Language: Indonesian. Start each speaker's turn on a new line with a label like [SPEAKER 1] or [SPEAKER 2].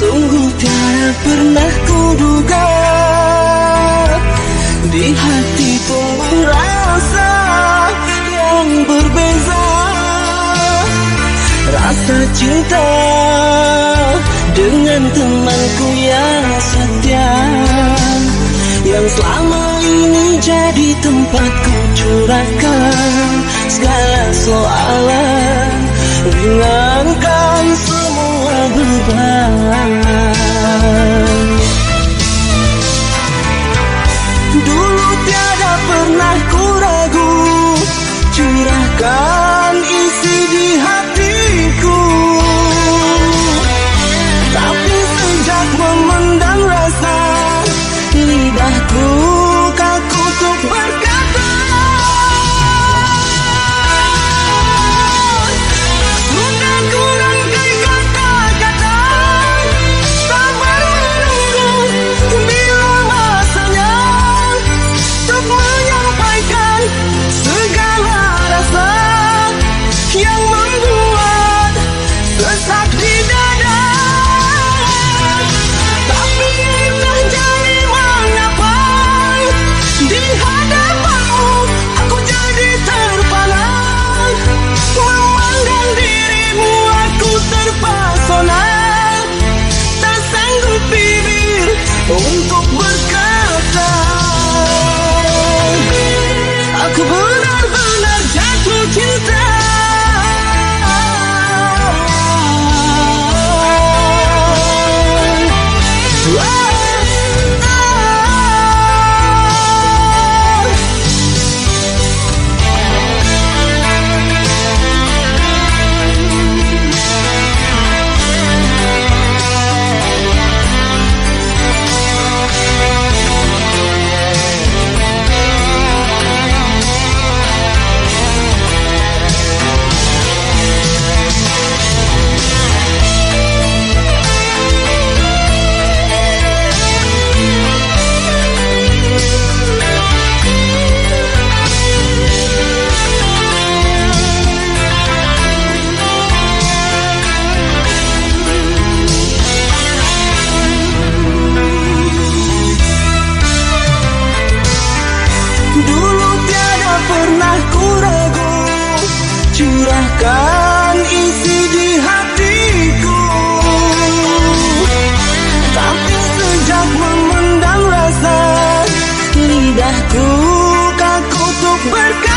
[SPEAKER 1] Sungguh tiada pernah kuduga. Di hati tumbuh rasa yang berbeza. Rasa cinta dengan temanku yang setia. Yang selama ini jadi tempatku curahkan Segala soalan qua Oh! Kan isi di hatiku. Tapi sejak memendam rasa Lidahku kaku untuk berkata